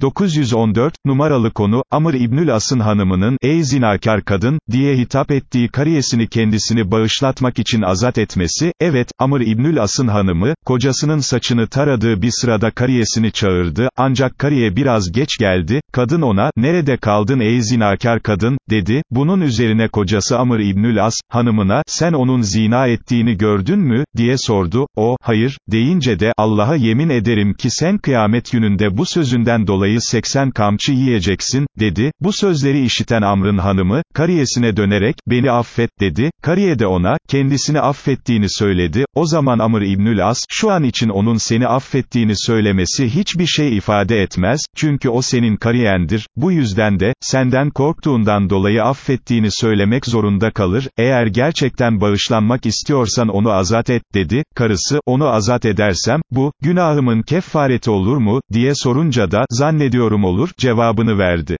914, numaralı konu, Amr İbnül As'ın hanımının, ey zinakar kadın, diye hitap ettiği kariyesini kendisini bağışlatmak için azat etmesi, evet, Amr İbnül As'ın hanımı, kocasının saçını taradığı bir sırada kariyesini çağırdı, ancak kariye biraz geç geldi, kadın ona, nerede kaldın ey zinakar kadın, dedi, bunun üzerine kocası Amr İbnül As, hanımına, sen onun zina ettiğini gördün mü, diye sordu, o, hayır, deyince de, Allah'a yemin ederim ki sen kıyamet gününde bu sözünden dolayı 80 kamçı yiyeceksin, dedi, bu sözleri işiten Amr'ın hanımı, kariyesine dönerek, beni affet, dedi, kariye de ona, kendisini affettiğini söyledi, o zaman Amr İbnül As, şu an için onun seni affettiğini söylemesi hiçbir şey ifade etmez, çünkü o senin kariyendir, bu yüzden de, senden korktuğundan dolayı affettiğini söylemek zorunda kalır, eğer gerçekten bağışlanmak istiyorsan onu azat et, dedi, karısı, onu azat edersem, bu, günahımın kefareti olur mu, diye sorunca da, zannediyorum olur, cevabını verdi.